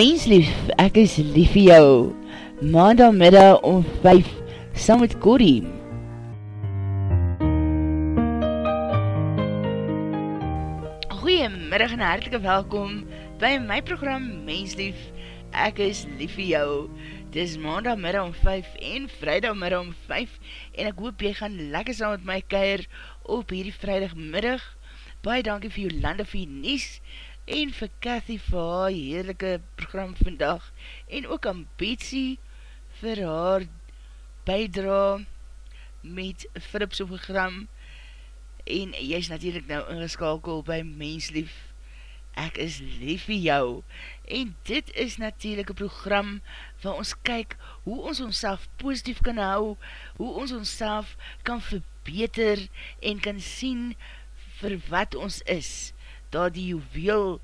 Menslief, ek is lief vir jou. Maandagmiddag om 5, saam met Corrie. Goeiemiddag en hartelike welkom by my program Menslief, ek is lief vir jou. Dit is maandagmiddag om 5 en vrijdagmiddag om 5 en ek hoop jy gaan lekker saam met my keir op hierdie vrijdagmiddag. Baie dankie vir jou lande vir jou nies en vir Cathy vir haar heerlijke program vandag en ook Betsy vir haar bijdra met Philips op program. En jy is natuurlijk nou ingeskakel by Menslief. Ek is lief vir jou. En dit is natuurlijk een program waar ons kyk hoe ons ons positief kan hou, hoe ons ons kan verbeter en kan sien vir wat ons is daar die juweel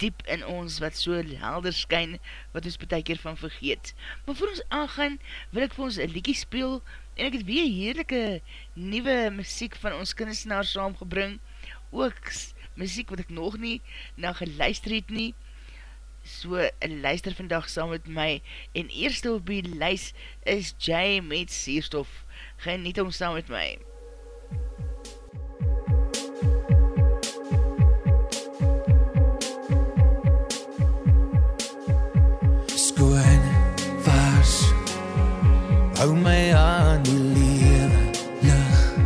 diep in ons wat so helder skyn, wat ons betek keer van vergeet. Maar voor ons aangaan, wil ek vir ons een liekie speel, en ek het weer heerlijke nieuwe muziek van ons kunstenaar saamgebring, ook muziek wat ek nog nie na geluister het nie, so luister vandag saam met my, en eerste op die lys is Jay met Seerstof, geniet om saam met my. Hou my aan die lewe. Lig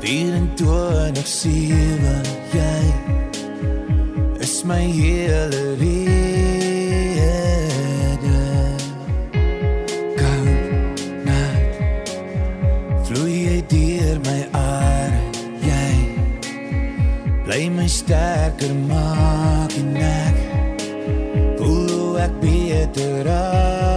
24/7 jy is my hele rede. Kom nou Vloei jy deur my are jy Bly my sterker maak en ek Voel ek beter raak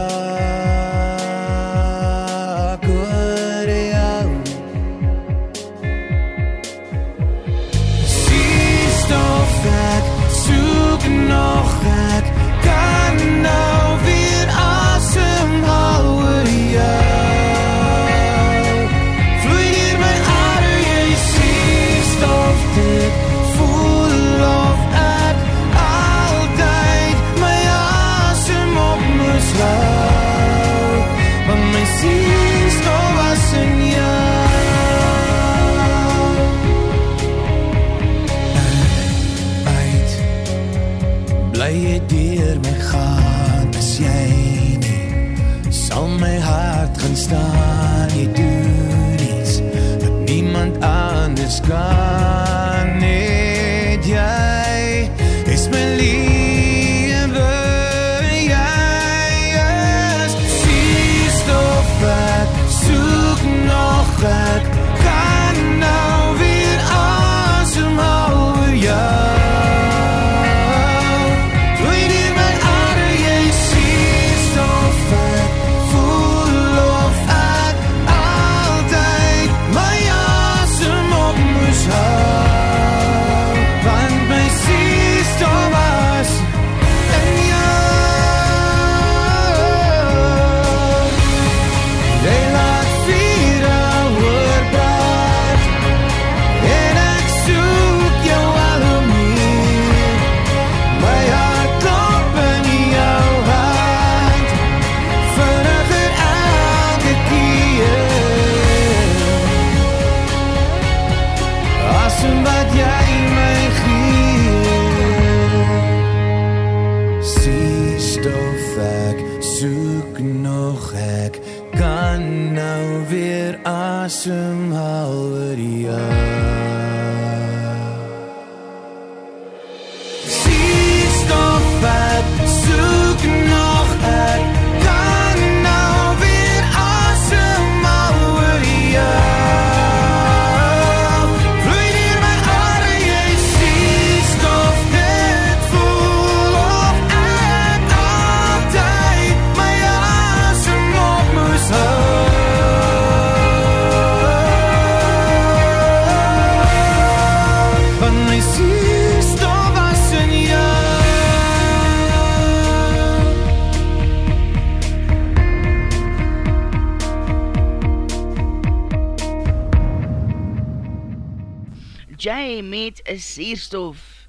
sierstof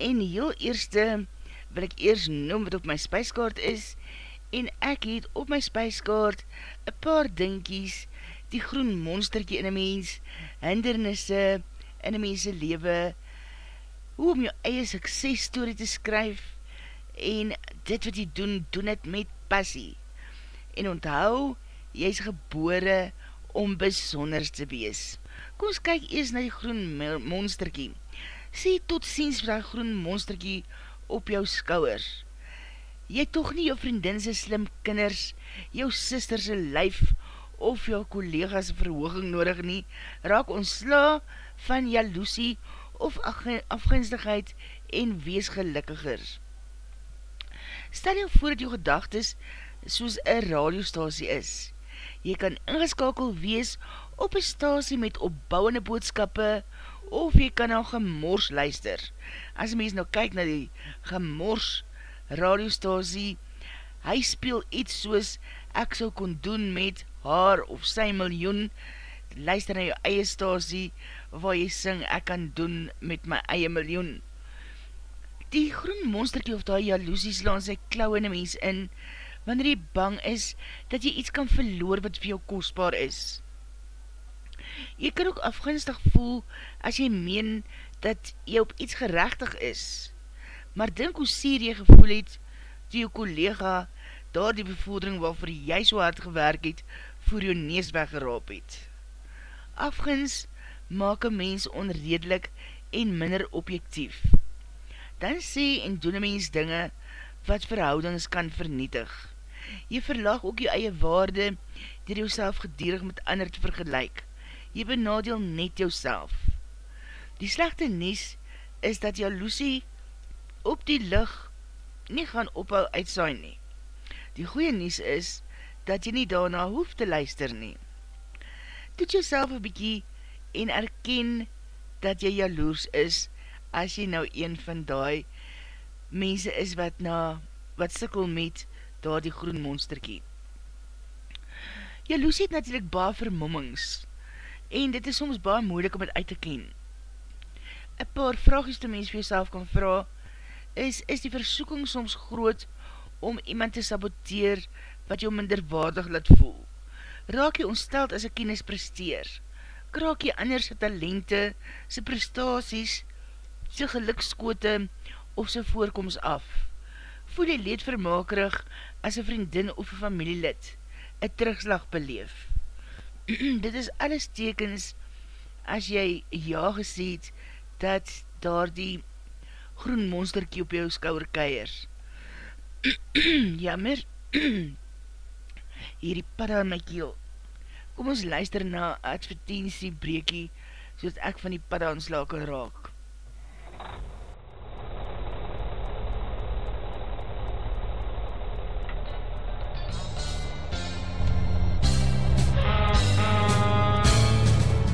en heel eerste wil ek eers noem wat op my spijskaart is, en ek het op my spijskaart een paar dinkies, die groen monsterkie in een mens, hindernisse in een mense lewe, hoe om jou eie suksesstory te skryf, en dit wat jy doen, doen het met passie. En onthou, jy is gebore om besonders te wees. Kom ons kyk eers na die groen monsterkie. Sê tot ziens vir die groen monsterkie op jou skouwer. Jy toch nie jou vriendinse slim kinders, jou sisterse lyf of jou collega's verhooging nodig nie, raak ontsla van jaloesie of afgunstigheid en wees gelukkiger. Stel jou voor dat jou gedagtes soos een radiostasie is. Jy kan ingeskakel wees op een stasie met opbouwende boodskappe of jy kan nou gemors luister. As mens nou kyk na die gemors radiostasie, hy speel iets soos ek so kon doen met haar of sy miljoen, luister na jou eie stasie waar jy sing ek kan doen met my eie miljoen. Die groen monsterkie of die jaloesies laan sy klauw in die mens in, wanneer jy bang is, dat jy iets kan verloor wat vir jou kostbaar is. Jy kan ook afgunstig voel, as jy meen, dat jy op iets gerechtig is. Maar dink hoe sier jy gevoel het, toe jou collega daar die bevordering waarvoor jy so hard gewerk het, voor jou nees weggeraap het. Afguns maak een mens onredelik en minder objectief. Dan sê en doen een mens dinge wat verhoudings kan vernietig. Jy verlag ook jou eie waarde dier jou gedierig met ander te vergelijk. Jy benadeel net jou Die slechte nies is dat jaloesie op die lig nie gaan ophou uitsaai nie. Die goeie nies is dat jy nie daarna hoef te luister nie. Toet jou een bykie en erken dat jy jaloers is as jy nou een van die mense is wat na wat sikkel met daar die groen monsterkie. Jaloesie het natuurlijk baie vermommings en dit is soms baie moeilik om het uit te ken. Een paar vraagjes te mens vir jyself kan vraag is, is die versoeking soms groot om iemand te saboteer wat jou minderwaardig laat voel? Raak jy ontsteld as een kennis presteer? Kraak jy anders sy talente, sy prestaties, sy gelukskote of sy voorkomst af? voel jy leedvermakerig as een vriendin of een familielid een terugslag beleef. Dit is alles tekens as jy ja geseet dat daar die groen monsterkie op jou skouwer keier. Jammer, hierdie padda in my keel. Kom ons luister na advertentie breekie, so ek van die padda ontsla kan raak.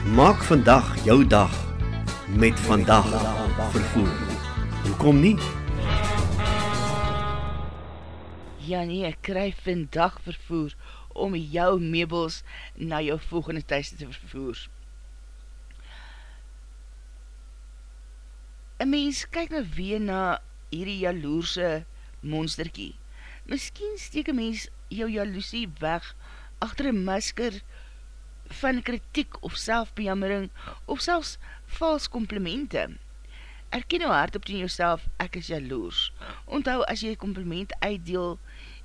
Maak vandag jou dag met vandag vervoer. Hoekom nie? Ja nee, ek kry vandag vervoer om jou meubels na jou volgende thuis te vervoer. Een mens kyk nou weer na hierdie jaloerse monsterkie. Miskien steek een mens jou jaloesie weg achter een masker van kritiek of selfbejammering of selfs vals komplimente. Erken nou hard op ten jouself, ek is jaloers. Onthou, as jy compliment uitdeel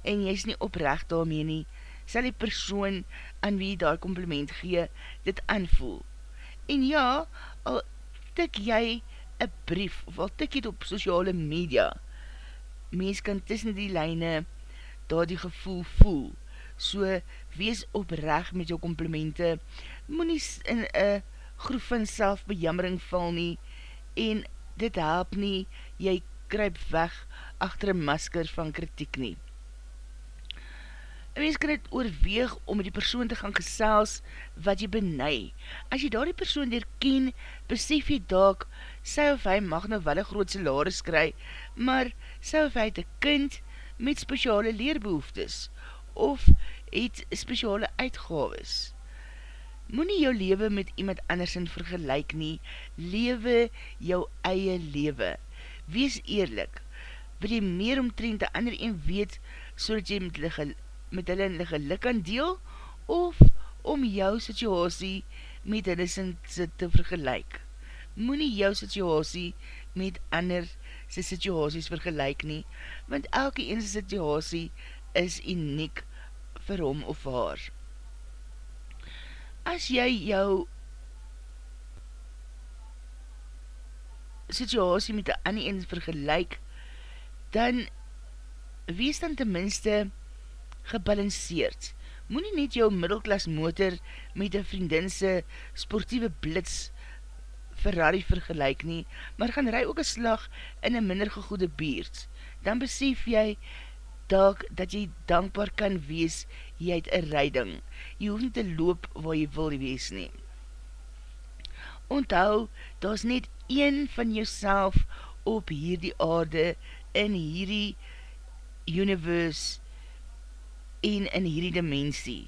en jy is nie oprecht daarmee nie, sal die persoon aan wie daar compliment gee, dit aanvoel. En ja, al tik jy een brief, of al tik jy het op sociale media, mens kan tussen die lijne daar die gevoel voel, so wees oprecht met jou komplimente, moet nie in een groef van selfbejammering val nie, en dit help nie, jy kruip weg achter een masker van kritiek nie. Een mens kan het oorweeg om met die persoon te gaan gesels wat jy benei. As jy daar die persoon ken, besef jy daak, sy of hy mag nou wel een groot salaris kry, maar sy of hy het een kind met speciale leerbehoeftes, of het speciale uitgaves. Moe nie jou lewe met iemand anders in vergelijk nie, lewe jou eie lewe. Wees eerlik, wil jy meer omtrent die ander een weet, so dat jy met, ligge, met hulle in geluk kan deel, of om jou situasie met hulle sin te vergelijk. Moe nie jou situasie met ander sy situasies vergelijk nie, want elke ene situasie is uniek vir hom of haar. As jy jou situasie met die ander ene vergelijk, dan wees dan tenminste gebalanceerd. Moe nie net jou middelklas motor met een vriendinse sportieve blitz Ferrari vergelijk nie, maar gaan ry ook een slag in een minder gegoede beerd. Dan besef jy dag dat jy dankbaar kan wees, jy het een rijding. Jy hoef te loop waar jy wil wees nie. Onthou, daar is net een van jouself op hierdie aarde, in hierdie universe en in hierdie dimensie.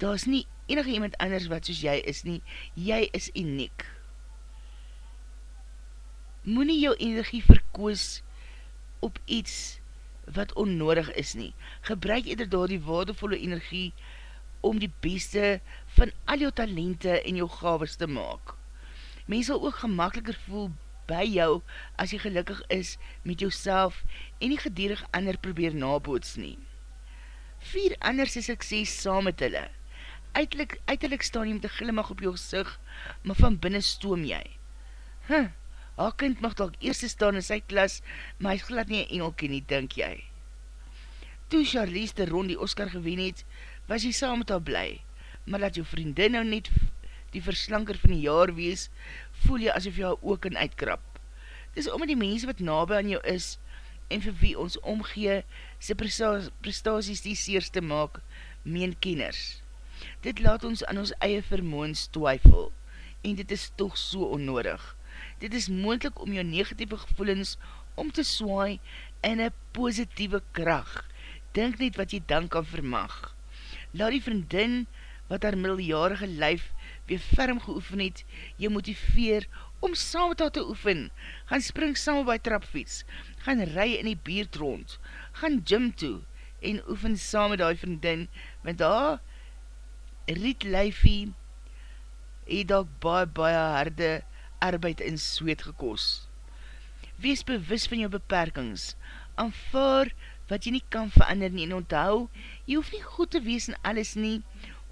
Daar is nie enige iemand anders wat soos jy is nie, jy is uniek moet nie jou energie verkoos op iets wat onnodig is nie. Gebruik eerder daar die waardevolle energie om die beste van al jou talente en jou gaves te maak. Mens sal ook gemakkeliker voel by jou as jy gelukkig is met jouself en nie gedierig ander probeer naboots nie. Vier ander sy sukses saam met hulle. Uitelik, uitelik staan jy met een glimach op jou gezicht, maar van binnen stoom jy. Huh, haar kind mag dalk eerste staan in sy klas, maar hy is glad nie een engelkie nie, dink jy. Toe Charlize de Ron die Oscar gewen het, was hy saam met haar bly, maar dat jou vriendin nou net die verslanker van die jaar wees, voel jy asof jy haar ook kan uitkrap. Dis omdat die mense wat nabe aan jou is, en vir wie ons omgee, sy prestaties die seerste maak, meen kenners. Dit laat ons aan ons eie vermoens twyfel, en dit is toch so onnodig dit is moendlik om jou negatieve gevoelens om te swaai in een positieve kracht. Denk net wat jy dan kan vermag. Laat die vriendin wat haar middeljarige lyf weer ferm geoefen het, jy motiveer om saam met haar te oefen. Gaan spring saam by trapfiets, gaan ry in die beerd rond, gaan gym toe en oefen saam met die vriendin, want daar riet lyfie het ook baie baie harde arbeid en sweet gekos. Wees bewus van jou beperkings, aanvaar wat jy nie kan verander nie, en onthou, jy hoef nie goed te wees in alles nie,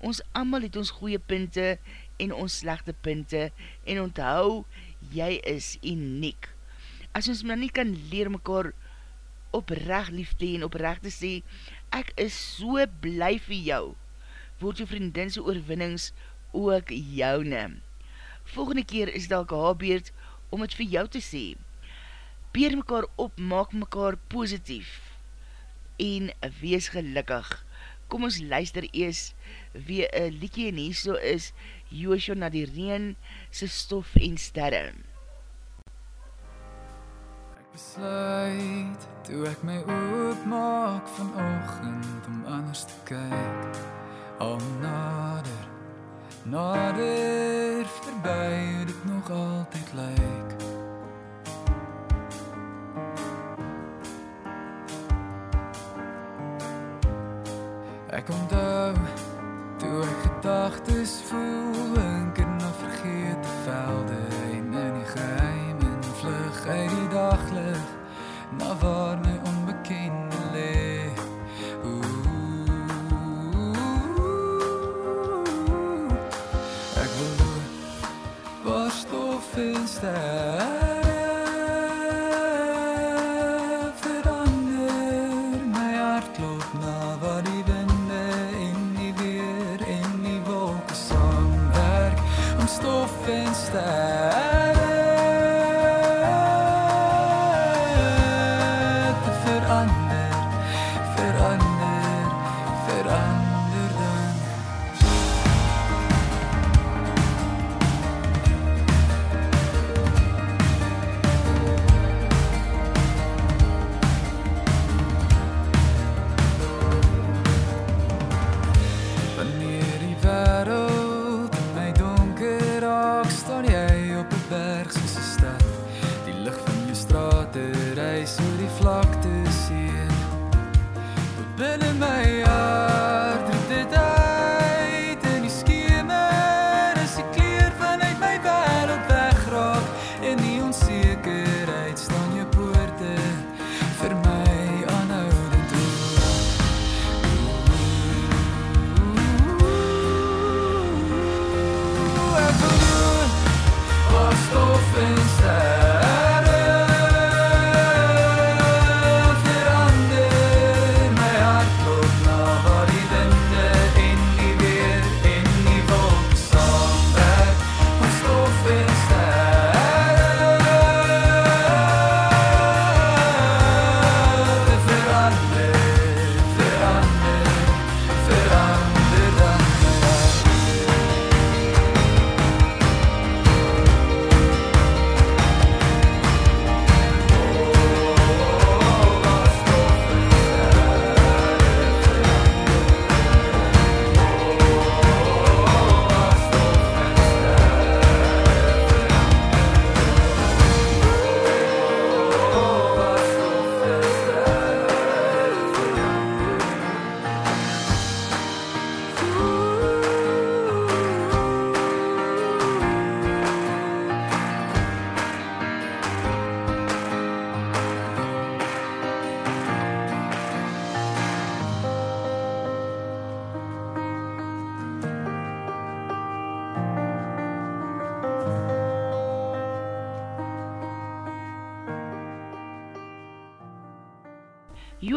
ons amal het ons goeie punte en ons slechte punte, en onthou, jy is uniek. As ons maar nie kan leer mekaar oprecht liefde en oprecht te sê, ek is so bly vir jou, word jou vriendinse oorwinnings ook jou neem volgende keer is dalk haar beerd om het vir jou te sê. Beer mekaar op, maak mekaar positief en wees gelukkig. Kom ons luister ees wie een liedje en hier so is Joosjo na die reen, sy stof en sterre. Ek besluit, toe ek my oopmaak van ochend om anders te kyk, al nader, nader verby dit nog altyd lyk. Ek onthou toe ek gedagtes voel en kan na vergete velde en in die geheim en vlug uit die daglig na waar Sir. My hart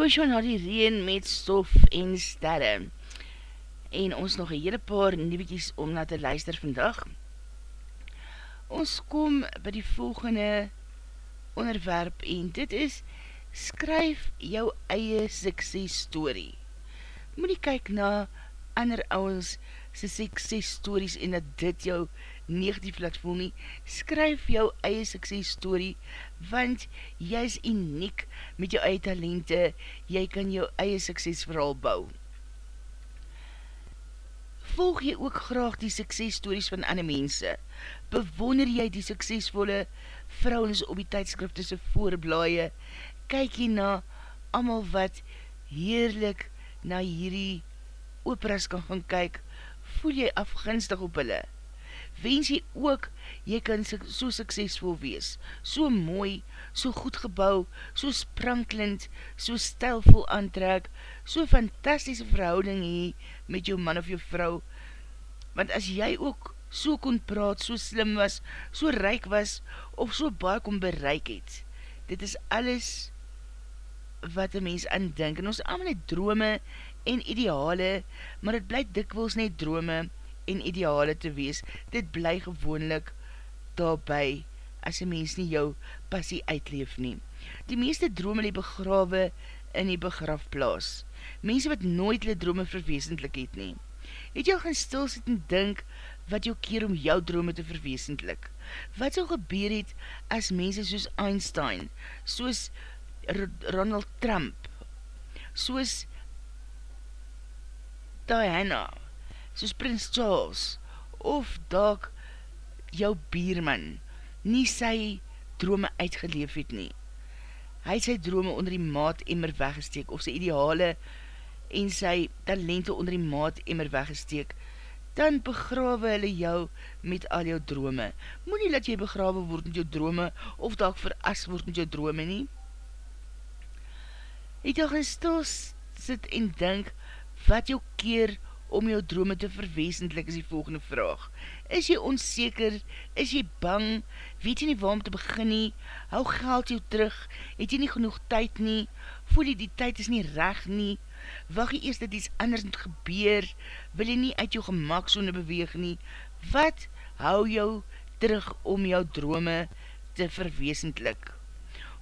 Joshua na die reen met stof en sterre. En ons nog een hele paar nieuwetjies om na te luister vandag. Ons kom by die volgende onderwerp en dit is skryf jou eie succes story. Moet nie kyk na ander ouwens sy succes stories en dat dit jou negatief laat voel nie. Skryf jou eie succes story want jy is uniek met jou eie talente, jy kan jou eie suksesverhaal bou. Volg jy ook graag die suksesstories van ander mense? Bewonder jy die suksesvolle vrouwens op die tijdskrifte se voorblaie? Kyk jy na amal wat heerlik na hierdie operas kan gaan kyk? Voel jy afgunstig op hulle? Wens jy ook, jy kan so suksesvol wees, so mooi, so goed gebouw, so spranklend, so stelvol aantrek, so fantastische verhouding hee met jou man of jou vrou, want as jy ook so kon praat, so slim was, so ryk was, of so baie kon bereik het, dit is alles wat een mens aan denk, en ons allemaal net drome en ideale, maar het blyk dikwels net drome, en ideale te wees, dit bly gewoonlik daarby, as een mens nie jou passie uitleef nie. Die meeste drome die begrawe in die begrafplaas. Mense wat nooit die drome verweesendlik het nie. Het al gaan stilsit en dink wat jou keer om jou drome te verweesendlik? Wat sal gebeur het as mense soos Einstein, soos R Ronald Trump, soos Diana, soos Prins Charles, of dalk jou bierman, nie sy drome uitgeleef het nie. Hy sy drome onder die maat emmer weggesteek, of sy ideale en sy talente onder die maat emmer weggesteek, dan begrawe hulle jou met al jou drome. Moe nie dat jy begrawe word met jou drome, of dalk veras word met jou drome nie. Het jy gaan stil sit en dink, wat jou keer om jou drome te verweesendlik is die volgende vraag. Is jy onzeker? Is jy bang? Weet jy nie waarom te begin nie? Hou geld jou terug? Het jy nie genoeg tyd nie? Voel jy die tyd is nie reg nie? Wacht jy eerst dat iets anders moet gebeur? Wil jy nie uit jou gemakzone beweeg nie? Wat hou jou terug om jou drome te verweesendlik?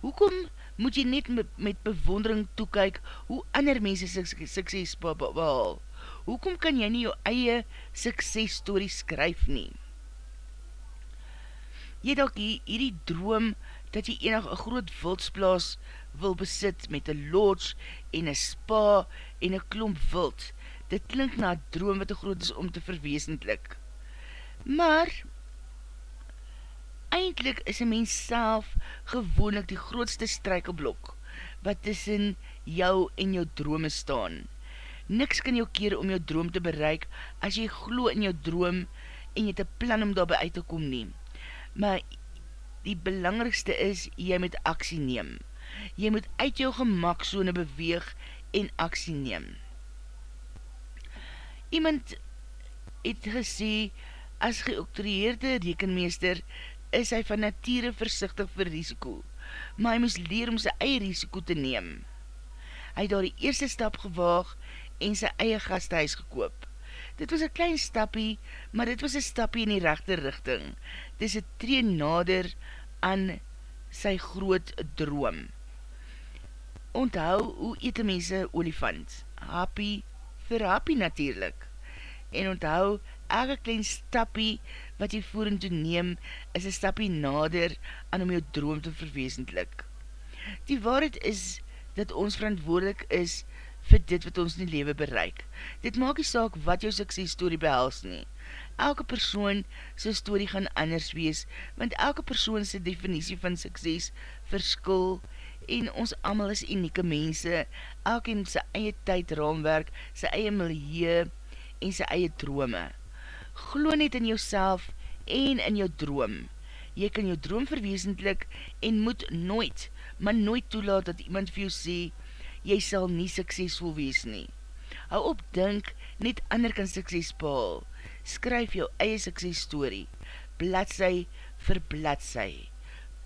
Hoekom moet jy net met, met bewondering toekyk hoe ander mense sukses behaal? Hoekom kan jy nie jou eie suksesstory skryf nie? Jy het ook hierdie droom dat jy enig een groot wildsplaas wil besit met een lodge en een spa en een klomp wild. Dit klink na droom wat te groot is om te verweesendlik. Maar, eindelijk is een mens self gewoonlik die grootste strijkelblok, wat tussen jou en jou drome staan. Niks kan jou keer om jou droom te bereik, as jy glo in jou droom, en jy te plan om daarby uit te kom neem. Maar die belangrikste is, jy moet aksie neem. Jy moet uit jou gemakzone beweeg en aksie neem. Iemand het gesê, as geoktrieerde rekenmeester, is hy van nature versichtig vir risiko, maar hy moes leer om sy eie risiko te neem. Hy het daar die eerste stap gewaag en sy eie gasthuis gekoop. Dit was een klein stapie, maar dit was een stapie in die rechte richting. Dit is een tree nader aan sy groot droom. Onthou hoe eet die mense olifant? Happy vir happy natuurlijk. En onthou, elke klein stapie wat jy voering te neem, is een stapie nader aan om jou droom te verweesendlik. Die waarheid is, dat ons verantwoordelik is vir dit wat ons in die lewe bereik. Dit maak die saak wat jou sukses story behels nie. Elke persoon sy story gaan anders wees, want elke persoon sy definitie van sukses verskil en ons amal is unieke mense, elke in sy eie tyd raamwerk, sy eie milieu en sy eie drome. Glo net in jouself en in jou droom. Jy kan jou droom verweesendlik en moet nooit, maar nooit toelaat dat iemand vir jou sê, jy sal nie suksesvol wees nie. Hou op dink, net ander kan sukses paal. Skryf jou eie sukses story, bladsy vir bladsy,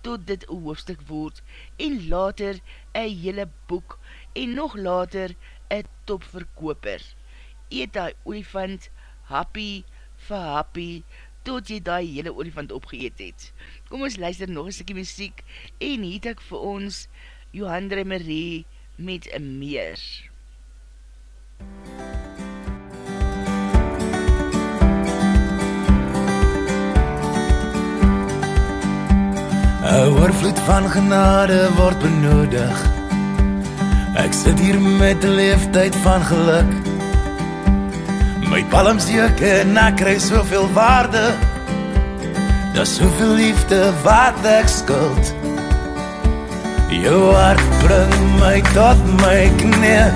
tot dit een hoofdstuk word, en later een hele boek, en nog later een topverkoper. Eet die olifant, happy vir happy, tot jy die hele olifant opgeëet het. Kom ons luister nog een stukkie muziek, en het ek vir ons Johandre Marie met een meer. Een oorvloed van genade word benodig. Ek sit hier met die leeftijd van geluk. My palms juk en ek krijg soveel waarde. Daar soveel liefde wat ek skuld Jou hart bring my tot my knie.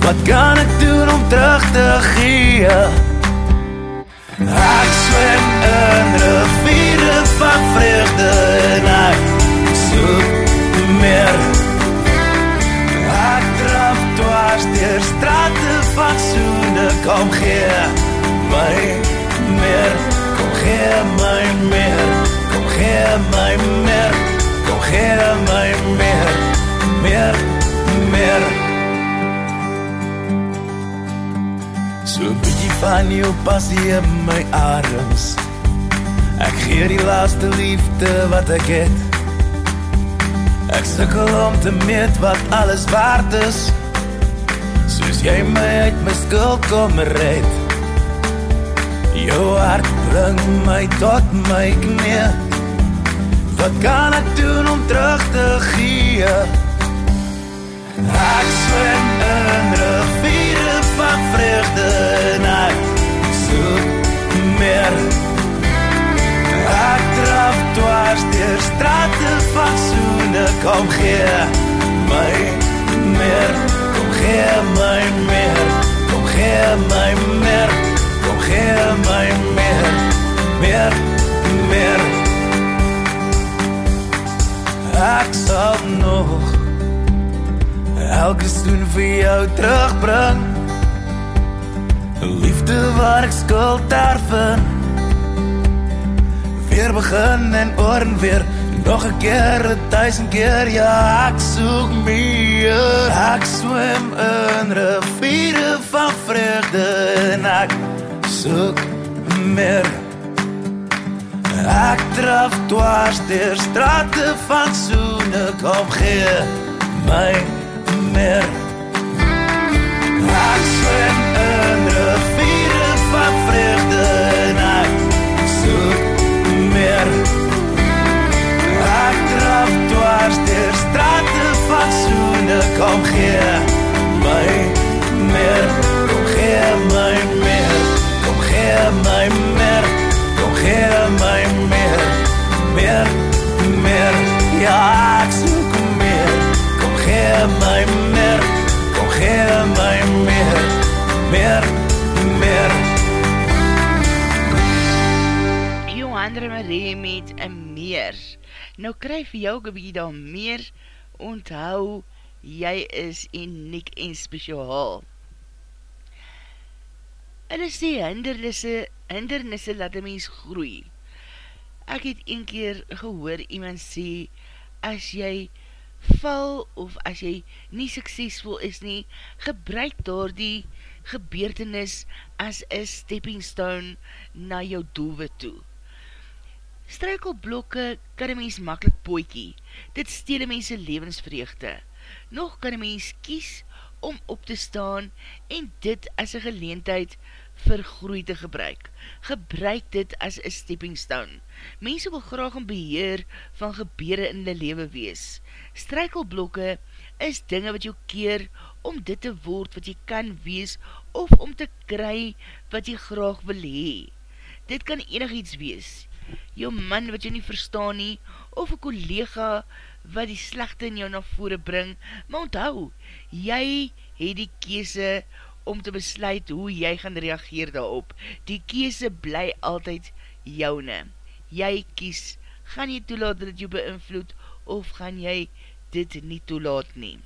Wat kan ek doen om terug te gee? Ek swem in riviere van vreugde en ek soek meer. Ek draf dwars dier strate van soene Kom gee my meer. Kom gee my meer. Kom gee my meer. Kom gee my meer Meer, meer. So bykie van jou passie in my adems Ek gee die laaste liefde wat ek het. Ek sikkel om te meet wat alles waard is. Soos jy my uit my skuld kom red. Jou hart bring my tot my knie Wat kan ek doen om terug te gee? Ek swem in riviere van vreugde en ek soek meer. Ek draf dwars dier strate van soene. Kom gee my meer Kom gee my meer Kom gee my meer Kom gee my meer Meer, meer Ek sal nog Elke stoen vir jou terugbring. Liefde waar ek skuld erven. Weer begin en oor en weer Nog een keer, een duisend keer. Ja, ek soek meer. Ek swem in riviere van vreugde En ek soek meer Ek draf dwars dier strate van soene Kom gee my meer. Ek swem in riviere van vreugde En ek soek meer. Ek draf dwars dier strate van soene Kom gee my meer. Kom gee my meer Kom gee my meer Gee my meer Ja, ek soek meer. Kom gee my meer Kom gee my meer Meer, meer Johan Marie met een meer. Nou kry vir jou een bykie daar meer, onthou, jy is uniek en Hulle sê hindernisse, hindernisse laat een mens groei. Ek het een keer gehoor iemand sê, as jy val of as jy nie suksesvol is nie, gebruik daar die gebeurtenis as een stepping stone na jou doelwit toe. Struikelblokke kan een mens makkelijk poikie, dit stele mense levensvreugde. Nog kan een mens kies om op te staan en dit as een geleentheid vir groei te gebruik. Gebruik dit as een stepping stone. Mense wil graag een beheer van gebeure in die lewe wees. Strykelblokke is dinge wat jou keer om dit te word wat jy kan wees of om te kry wat jy graag wil hee. Dit kan enig iets wees. Jou man wat jy nie verstaan nie, of een collega wat die slechte in jou na vore bring, maar onthou, jy het die kese om te besluit hoe jy gaan reageer daarop. Die kiese bly altyd joune. Jy kies, gaan jy toelaat dat jou beïnvloed, of gaan jy dit nie toelaat nie.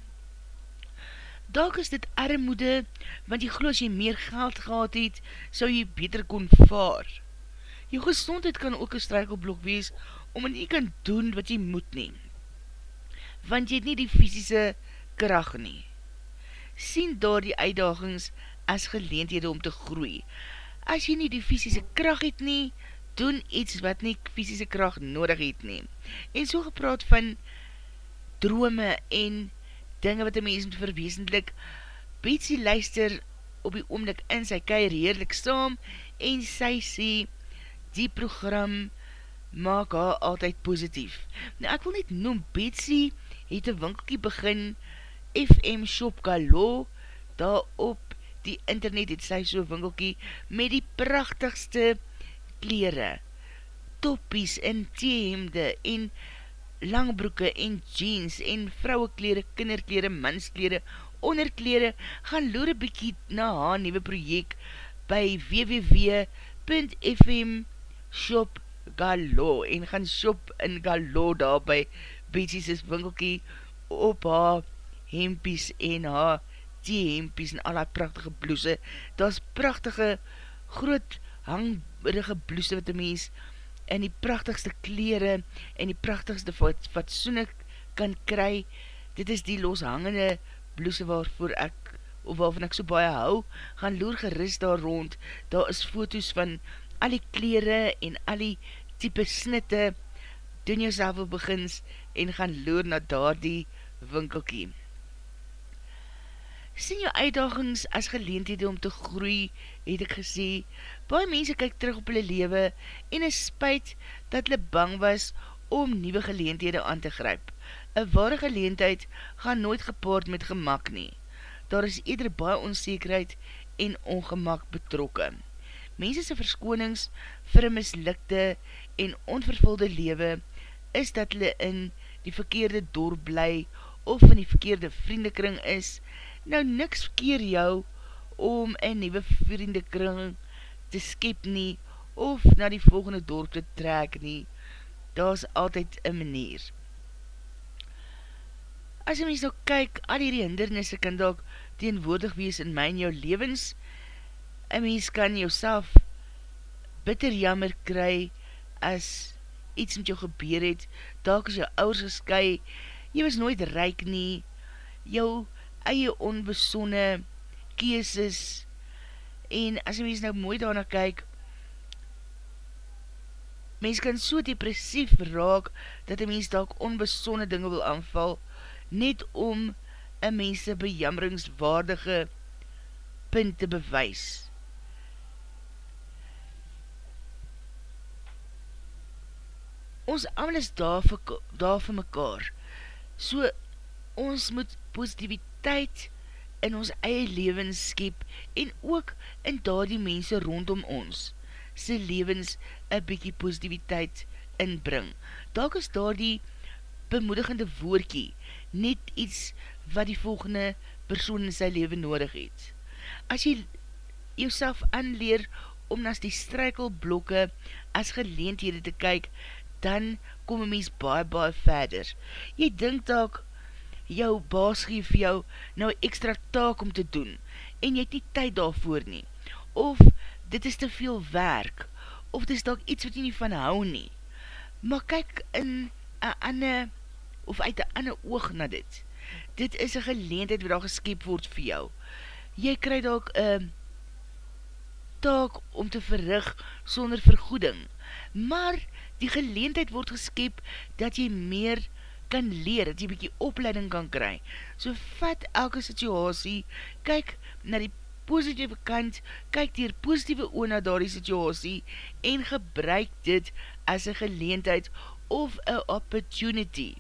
Dalk is dit armoede, want jy geloof jy meer geld gehad het, sou jy beter kon vaar. Jou gezondheid kan ook een strijkelblok wees, om en jy kan doen wat jy moet neem. Want jy het nie die fysische kracht nie sien daar die uitdagings as geleendhede om te groei. As jy nie die fysische kracht het nie, doen iets wat nie fysische kracht nodig het nie. En so gepraat van drome en dinge wat die mens moet verweesendlik, Betsy luister op die oomlik in sy keir heerlik saam en sy sê, die program maak haar altyd positief. Nou ek wil net noem, Betsy het een winkelkie begin FM Shop Galo, daar op die internet het sy so winkelkie met die prachtigste kleren, toppies en theehemde en langbroeke en jeans en vrouwekleren, kinderkleren, manskleren, onderkleren, gaan loer een bykie na haar nieuwe project by www.fmshopgalo en gaan shop in Galo daar by Betsy's winkelkie op haar hempies en haar die hempies en al haar prachtige blouse. Daar is prachtige groot hangbrige blouse wat die mens en die prachtigste kleren en die prachtigste wat, wat soene kan kry. Dit is die loshangende blouse waarvoor ek of waarvan ek so baie hou, gaan loer gerust daar rond. Daar is foto's van al die kleren en al die type snitte. Doen jou self begins en gaan loer na daar die winkelkie sien jou uitdagings as geleendhede om te groei, het ek gesê, baie mense kyk terug op hulle lewe en is spuit dat hulle bang was om nieuwe geleendhede aan te gryp. Een ware geleendheid gaan nooit gepaard met gemak nie. Daar is eerder baie onzekerheid en ongemak betrokken. Mense sy verskonings vir een mislikte en onvervulde lewe is dat hulle in die verkeerde dorp bly of in die verkeerde vriendekring is nou niks keer jou om een nieuwe vriendekring te skep nie of na die volgende dorp te trek nie. Daar is altyd een manier. As jy mens nou kyk, al die hindernisse kan ook teenwoordig wees in my en jou levens, en mens kan jou bitter jammer kry as iets met jou gebeur het, dalk is jou ouders gesky, jy was nooit rijk nie, jou eie onbesonne keeses en as die mens nou mooi daarna kyk mens kan so depressief raak dat die mens dalk onbesonne dinge wil aanval net om een mense bejamringswaardige punt te bewys. Ons amal is daar vir, daar vir mekaar. So ons moet positiviteit in ons eie levens skep en ook in daar die mense rondom ons sy levens een bykie positiviteit inbring. Dalk is daar die bemoedigende woordkie, net iets wat die volgende persoon in sy leven nodig het. As jy jouself aanleer om nas die strykelblokke as geleendhede te kyk, dan kom een mens baie baie verder. Jy dink dat jou baas geef jou nou extra taak om te doen, en jy het nie tyd daarvoor nie. Of dit is te veel werk, of dit is dat iets wat jy nie van hou nie. Maar kyk in een ander, of uit een ander oog na dit. Dit is een geleendheid wat al geskep word vir jou. Jy krij ook een taak om te verrig sonder vergoeding, maar die geleendheid word geskep dat jy meer kan leer, dat jy bykie opleiding kan kry. So vat elke situasie, kyk na die positieve kant, kyk dier positieve oor na daar die situasie en gebruik dit as een geleendheid of een opportunity.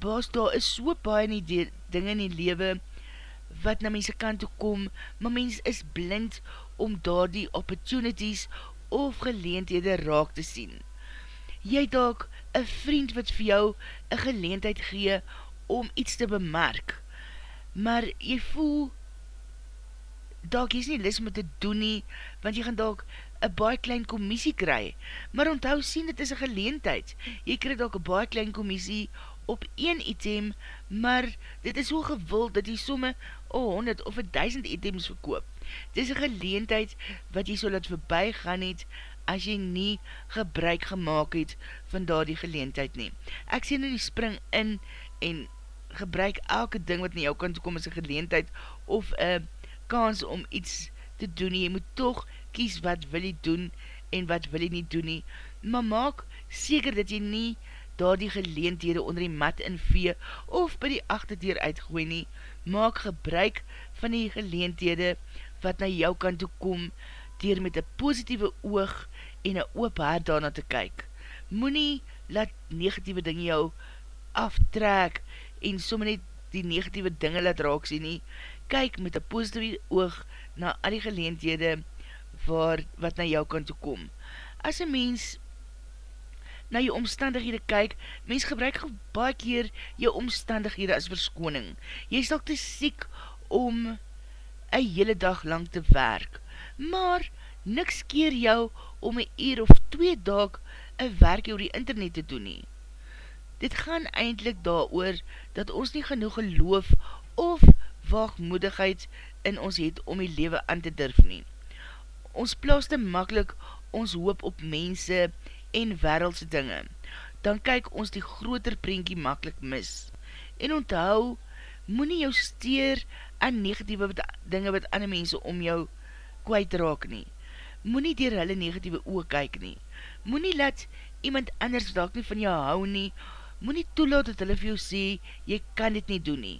Bas, daar is so baie nie die dinge in die lewe wat na mense kant toe kom, maar mens is blind om daar die opportunities of geleendhede raak te sien. Jy daak een vriend wat vir jou een geleendheid gee om iets te bemerk, maar jy voel daak jy is nie lis om te doen nie, want jy gaan daak een baie klein commissie kry, maar onthou sien, dit is een geleendheid. Jy kry daak een baie klein commissie op een item, maar dit is so gewild dat jy somme 100 of 1000 items verkoop. Dit is een geleendheid wat jy so laat voorbij gaan het, as jy nie gebruik gemaakt het van daar die geleendheid nie. Ek sê nou die spring in en gebruik elke ding wat na jou kan toekom as een geleendheid of een kans om iets te doen nie. Jy moet toch kies wat wil jy doen en wat wil jy nie doen nie. Maar maak seker dat jy nie daar die geleendhede onder die mat in vee of by die achterdeur uitgooi nie, maak gebruik van die geleendhede wat na jou kan toekom, dier met een positieve oog en een oop haar daarna te kyk. Moenie laat negatieve dinge jou aftrek en somme net die negatieve dinge laat raak sien nie. Kyk met een positieve oog na al die geleendhede waar, wat na jou kan toekom. As een mens na jou omstandighede kyk, mens gebruik baie keer jou omstandighede as verskoning. Jy is al te siek om een hele dag lang te werk, maar niks keer jou om een uur of twee dag een werk oor die internet te doen nie. Dit gaan eindelijk daar oor dat ons nie genoeg geloof of waagmoedigheid in ons het om die lewe aan te durf nie. Ons plaas te makkelijk ons hoop op mense en wereldse dinge, dan kyk ons die groter prentjie makkelijk mis. En onthou, moet nie jou steer aan negatieve dinge wat ander mense om jou kwijt raak nie. Moet nie dier hulle negatieve oog kyk nie. Moet nie laat iemand anders dalk nie van jou hou nie. Moet nie toelaat dat hulle vir jou sê, jy kan dit nie doen nie.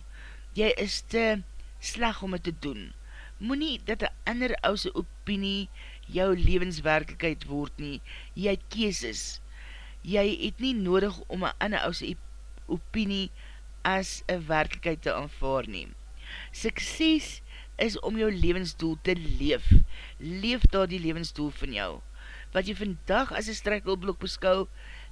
Jy is te slag om het te doen. Moet nie dat een ander ouse opinie jou levenswerkelijkheid word nie, jy het keeses. Jy het nie nodig om een ander ouse opinie as een werkelijkheid te aanvaar neem. Succes is om jou levensdoel te leef. Leef daar die levensdoel van jou. Wat jy vandag as een strekkelblok beskou,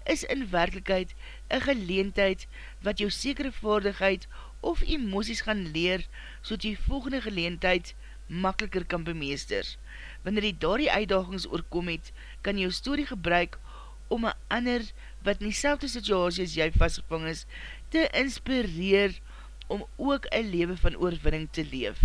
is in werkelijkheid een geleentheid wat jou sekere vaardigheid of emoties gaan leer, so jy volgende geleentheid makkeliker kan bemeester wanneer jy daar die uitdagings oorkom het, kan jou story gebruik om een ander wat in die selfde situasie as jy vastgevang is, te inspireer om ook een leven van oorwinning te leef.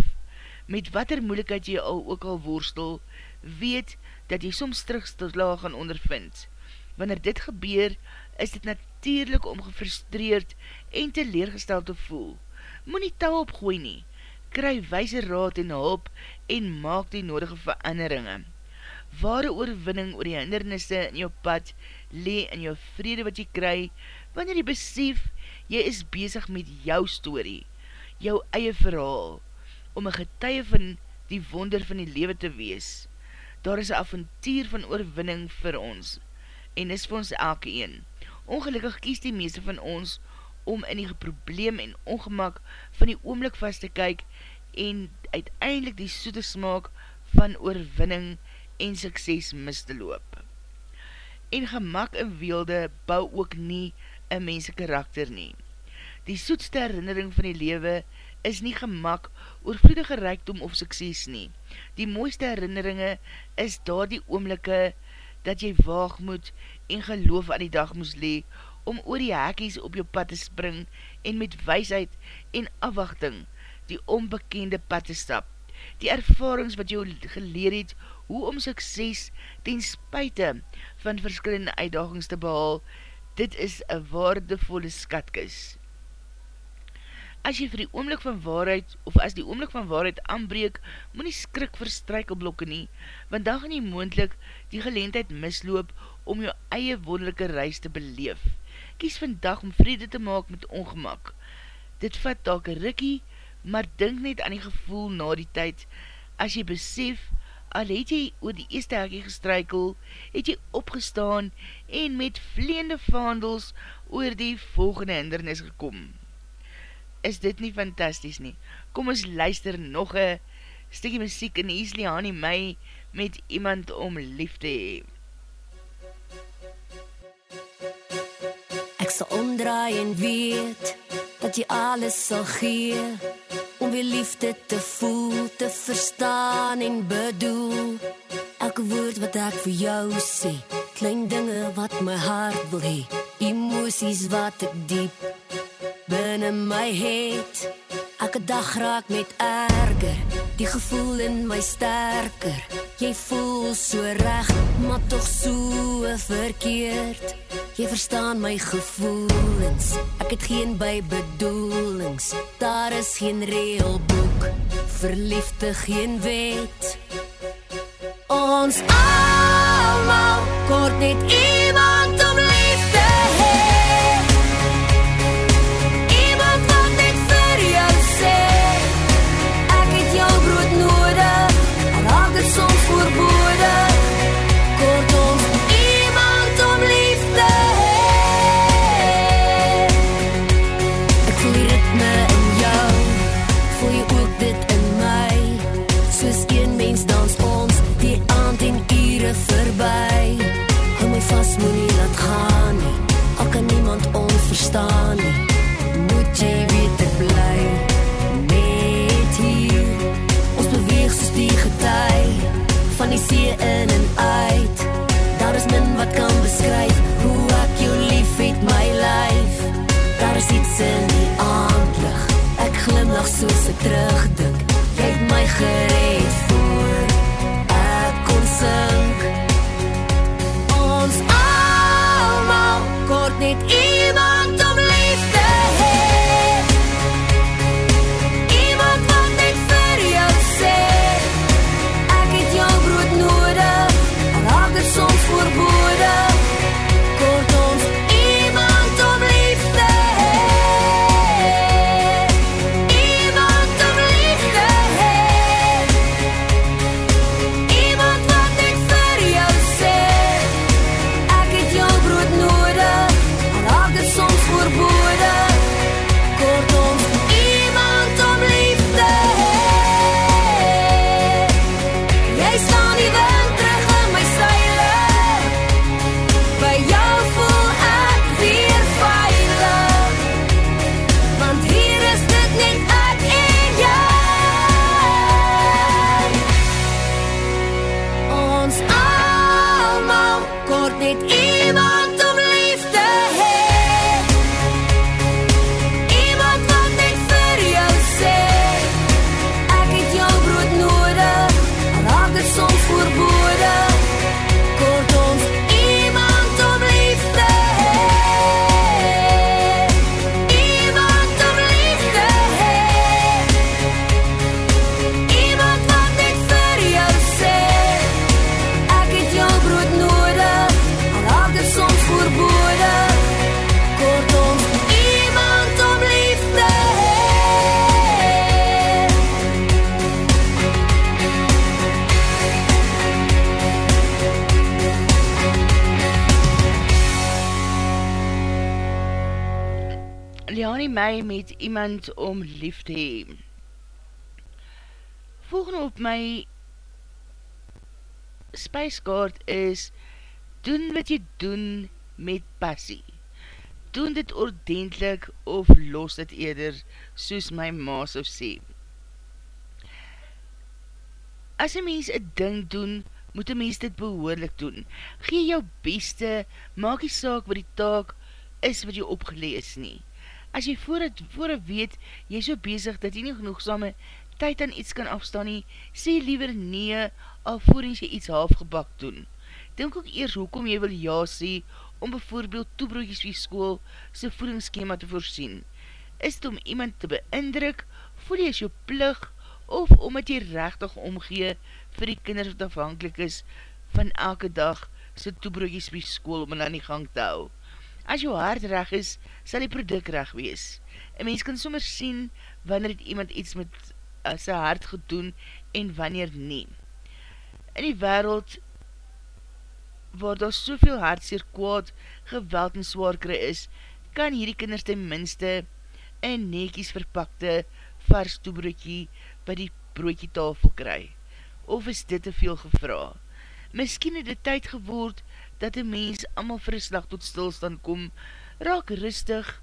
Met wat er moeilikheid jy al ook al worstel, weet dat jy soms terugstelaag gaan ondervind. Wanneer dit gebeur, is dit natuurlijk om gefrustreerd en te leergesteld te voel. Moe nie touw opgooi nie, kry wijse raad en hulp en maak die nodige veranderinge. Ware oorwinning oor die hindernisse in jou pad lee in jou vrede wat jy kry, wanneer jy besef, jy is bezig met jou story, jou eie verhaal, om een getuie van die wonder van die lewe te wees. Daar is een avontuur van oorwinning vir ons, en is vir ons elke een. Ongelukkig kies die meeste van ons om in die probleem en ongemak van die oomlik vast te kyk en uiteindelik die soete smaak van oorwinning en sukses mis te loop. En gemak en weelde bou ook nie een mense karakter nie. Die soetste herinnering van die lewe is nie gemak oorvloedige reikdom of sukses nie. Die mooiste herinneringe is daar die oomlikke dat jy waag moet en geloof aan die dag moes lee om oor die hekies op jou pad te spring en met weisheid en afwachting die onbekende pad te stap. Die ervarings wat jou geleer het hoe om sukses ten spuite van verskillende uitdagings te behaal, dit is een waardevolle skatkis. As jy vir die oomlik van waarheid, of as die oomlik van waarheid aanbreek, moet nie skrik vir strykelblokke nie, want dan gaan jy moendlik die geleentheid misloop om jou eie wonderlijke reis te beleef. Kies vandag om vrede te maak met ongemak. Dit vat dalk een rikkie, maar dink net aan die gevoel na die tyd, as jy besef, al het jy oor die eerste hekkie gestrykel, het jy opgestaan en met vleende vaandels oor die volgende hindernis gekom. Is dit nie fantasties nie? Kom ons luister nog een stikkie muziek in Isliani my met iemand om lief te hee. Ek sal omdraai en weet dat jy alles sal gee om weer liefde te voel, te verstaan en bedoel. Elke woord wat ek vir jou sê, klein dinge wat my hart wil hê, emosies wat ek diep binne my het. Elke dag raak met erger, die gevoel in my sterker. Jy voel so reg, maar tog so verkeerd. Jy verstaan my gevoelens. Ek het geen bybedoelings. Daar is geen reëlboek vir liefde geen wet. Ons almal kort net iemand verstaan nie. Moet jy weet ek bly net hier. Ons beweeg soos die gety van die see in en uit. Daar is min wat kan beskryf hoe ek jou liefhet my lyf. Daar is iets in die aandlig. Ek glimlag soos ek terugdink. Jy het my gered iemand om lief te hee. Volgende op my spijskaart is Doen wat jy doen met passie. doen dit ordentlik of los dit eerder, soos my ma so sê. As een mens een ding doen, moet een mens dit behoorlik doen. Gee jou beste, maak die saak wat die taak is wat jy opgelees nie. As jy voor het, voor het weet, jy so bezig dat jy nie genoegsame tyd aan iets kan afstaan nie, sê liever nee, alvorens jy iets halfgebak doen. Denk ook eers hoekom jy wil ja sê, om bijvoorbeeld toebroekjes wie school sy voedingsskema te voorsien. Is het om iemand te beindruk, voel jy jou plig, of omdat jy rechtig omgee vir die kinders wat afhankelijk is van elke dag sy toebroekjes wie school om aan die gang te hou. As jou hart reg is, sal die product reg wees. Een mens kan sommer sien wanneer het iemand iets met uh, sy hart gedoen en wanneer nie. In die wereld waar daar soveel hartseer kwaad, geweld en zwaarkere is, kan hierdie kinders ten minste een nekies verpakte vars toebroekie by die broodjie tafel kry. Of is dit te veel gevra? Miskien het dit tyd geword dat die mens amal slag tot stilstand kom, raak rustig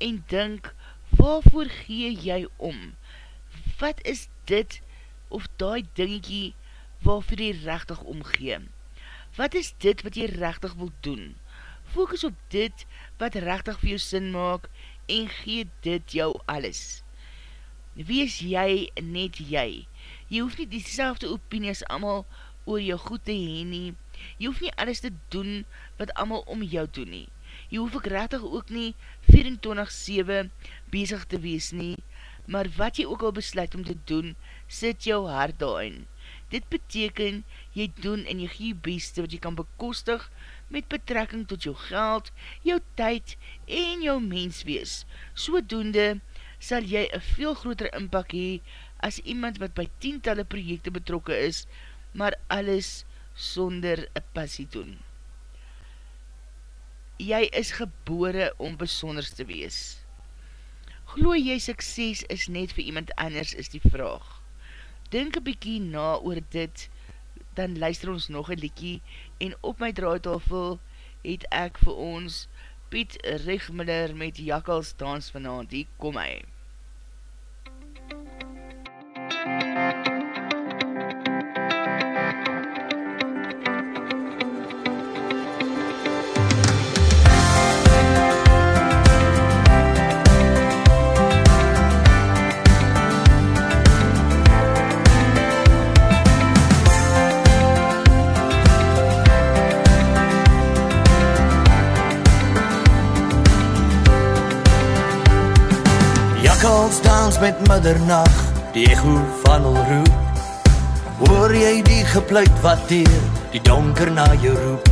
en dink, waarvoor gee jy om? Wat is dit of daai dingiekie waarvoor jy rechtig omgee? Wat is dit wat jy rechtig wil doen? Focus op dit wat rechtig vir jou sin maak en gee dit jou alles. Wees jy net jy. Jy hoef nie die selfde opinie as amal oor jou goed te heen nie, Jy hoef nie alles te doen wat allemaal om jou doen nie. Jy hoef ek rechtig ook nie 24-7 bezig te wees nie, maar wat jy ook al besluit om te doen, sit jou hart daarin. Dit beteken, jy doen en jy gee beste wat jy kan bekostig met betrekking tot jou geld, jou tyd en jou mens wees. Sodoende sal jy een veel groter inpak hee as iemand wat by tientallen projekte betrokke is, maar alles sonder een passie doen. Jy is gebore om besonders te wees. Glooi jy sukses is net vir iemand anders is die vraag. Denk een bykie na oor dit, dan luister ons nog een liekie en op my draaitafel het ek vir ons Piet Rigmiller met Jakkels dans vanavond, die kom hy. Met middernacht die echo van al roep. Hoor jy die gepluit wat dier die donker na jou roep?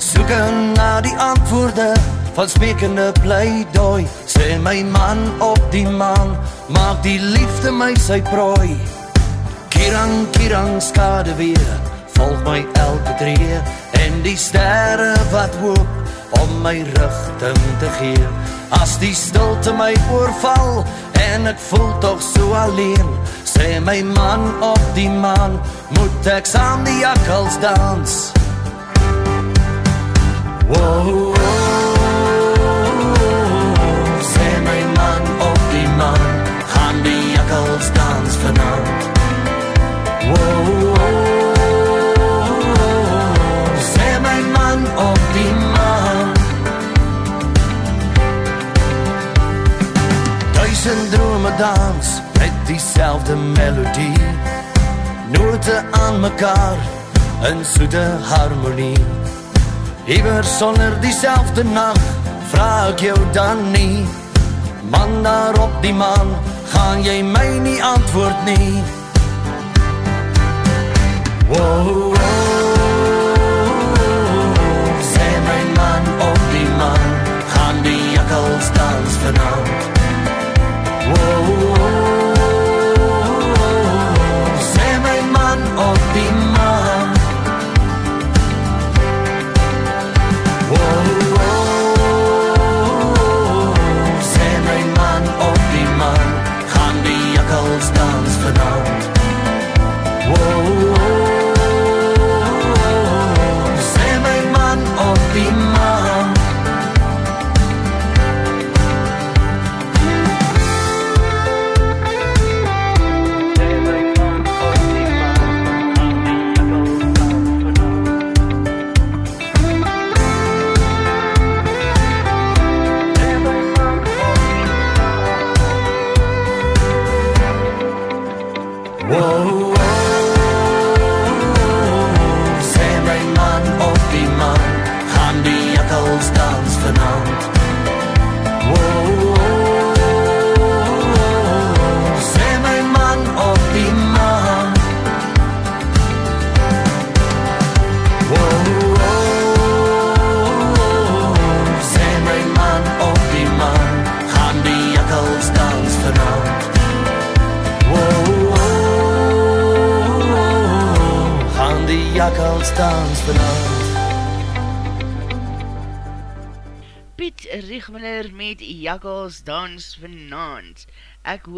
Soeken na die antwoorde van smekende pleidooi. Sê my man op die man, maak die liefde my sy prooi. Kirang, kirang, skade weer, volg my elke tree. En die sterre wat hoop om my richting te gee. As die stilte my oorval en ek voel toch so alleen. Sê my man op die man Moet ek saam die jakkels dans? Wow, Sê dans met diezelfde melodie. Note aan mekaar in soete harmonie. Iwer sonder diezelfde nacht vraag ek jou dan nie. Man daar op die man, gaan jy my nie antwoord nie. Wow, wow, sê my man op die man Gaan die jakkels dans vanavond Sê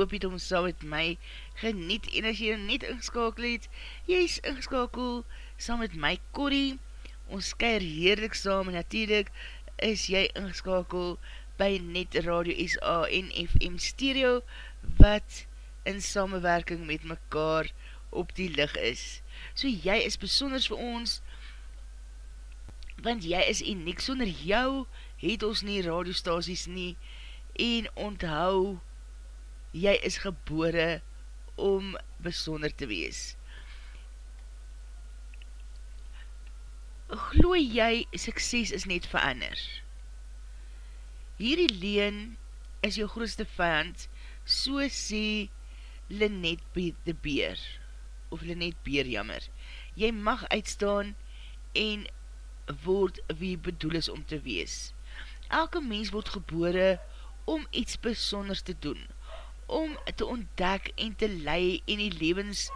hoop het om saam met my geniet en as jy net ingeskakel het, jy is ingeskakel saam met my Corrie. Ons keir heerlik saam en natuurlijk is jy ingeskakel by Net Radio SA en FM Stereo wat in samenwerking met mekaar op die lig is. So jy is besonders vir ons want jy is uniek. Sonder jou het ons nie radiostasies nie en onthou jy is gebore om besonder te wees. Glooi jy, sukses is net verander. Hierdie leen is jou grootste vijand, so sê Lynette de Beer, of Lynette Beer, jammer. Jy mag uitstaan en word wie bedoel is om te wees. Elke mens word gebore om iets besonders te doen, om te ontdek en te lei en die levens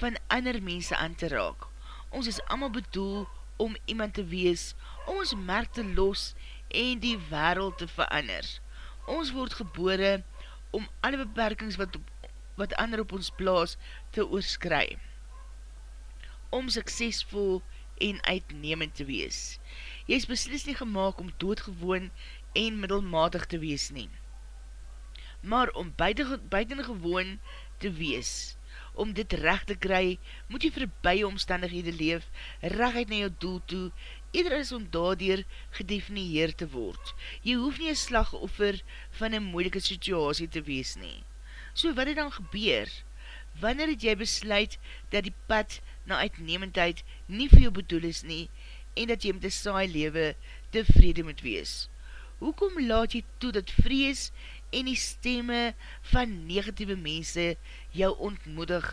van ander mense aan te raak. Ons is allemaal bedoel om iemand te wees, om ons merk te los en die wereld te verander. Ons word gebore om alle beperkings wat, wat ander op ons plaas te oorskry. Om suksesvol en uitnemend te wees. Jy is beslis nie gemaakt om doodgewoon en middelmatig te wees nie. Maar om buitengewoon te wees, om dit recht te kry, moet jy verby omstandighede leef, recht na jou doel toe, ieder is om daardoor gedefinieer te word. Jy hoef nie een slagoffer van een moeilike situasie te wees nie. So wat het dan gebeur? Wanneer het jy besluit dat die pad na uitnemendheid nie vir jou bedoel is nie, en dat jy met die saai lewe tevrede moet wees? Hoekom laat jy toe dat vrees en die stemme van negatieve mense jou ontmoedig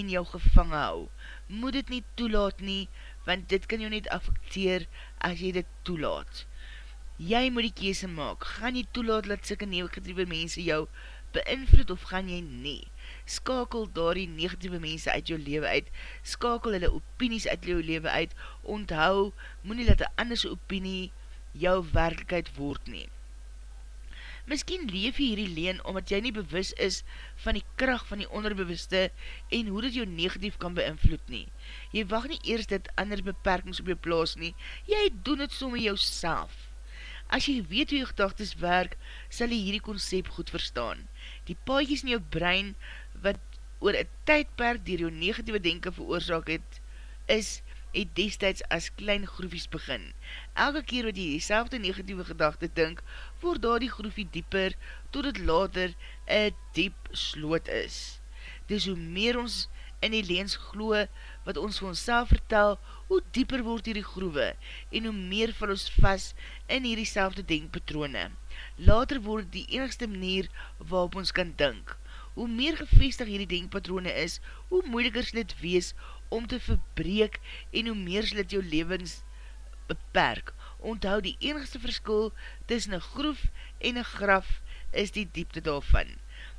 en jou gevangen hou? Moet dit nie toelaat nie, want dit kan jou net affecteer as jy dit toelaat. Jy moet die kese maak, gaan jy toelaat dat sikke negatieve mense jou beïnvloed of gaan jy nie? skakel daar die negatieve mense uit jou leven uit, skakel hulle opinies uit jou leven uit, onthou, moet nie dat een anders opinie jou werkelijkheid word nie. Miskien leef jy hierdie leen omdat jy nie bewus is van die kracht van die onderbewuste en hoe dit jou negatief kan beïnvloed nie. Jy wacht nie eers dat ander beperkings op jou plaas nie, jy doen het somme jou self. As jy weet hoe jou gedagtes werk, sal jy hierdie concept goed verstaan. Die paadjes in jou brein wat oor een tydperk dier jou negatieve denken veroorzaak het, is het destijds as klein groefies begin. Elke keer wat jy die selfde negatieve gedachte dink, word daar die groefie dieper, tot het later een diep sloot is. Dis hoe meer ons in die leens gloe, wat ons vir ons vertel, hoe dieper word hierdie groewe, en hoe meer val ons vast in hierdie selfde denkpatrone. Later word die enigste manier waarop ons kan dink. Hoe meer gevestig hierdie denkpatrone is, hoe moeiliker sal dit wees om te verbreek en hoe meer sal dit jou levens beperk. Onthou die enigste verskil tussen een groef en een graf is die diepte daarvan.